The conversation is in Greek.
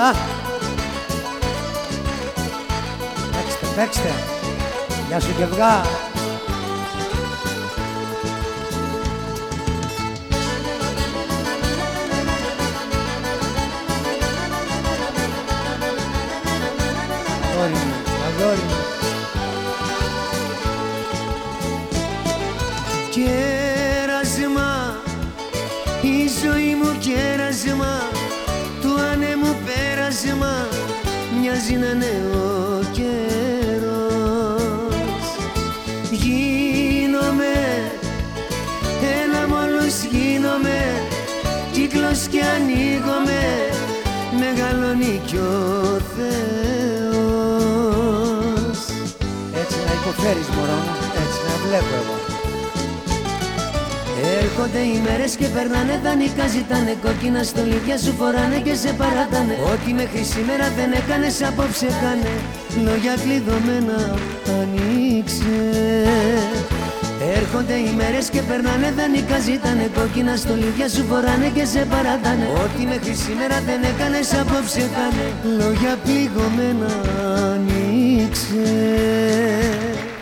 Καλά. Παίξτε, παίξτε. Γεια σου και βγά. Αγόρι μου, αγόρι μου. Κέρασμα, η ζωή μου κέρασμα μοιάζει να είναι ο καιρός. Γίνομαι, ένα μόλος γίνομαι κύκλος και ανοίγομαι μεγαλώνει κι ο Θεός. Έτσι να υποφέρεις μωρό μου, έτσι να βλέπω εγώ Έρχονται οι μέρες και περνάνε δανεικά ζητάνε κόκκινα στολίδια σου φοράνε και σε παρατάνε. Ό,τι μέχρι σήμερα δεν έκανες απόψε κάνε. Λόγια κλειδωμένα ανοίξε. Έρχονται οι μέρες και περνάνε δανεικά ζητάνε κόκκινα στολίδια σου φοράνε και σε παρατάνε. Ό,τι μέχρι σήμερα δεν έκανες απόψε κάνε. Λόγια πληγωμένα ανοίξε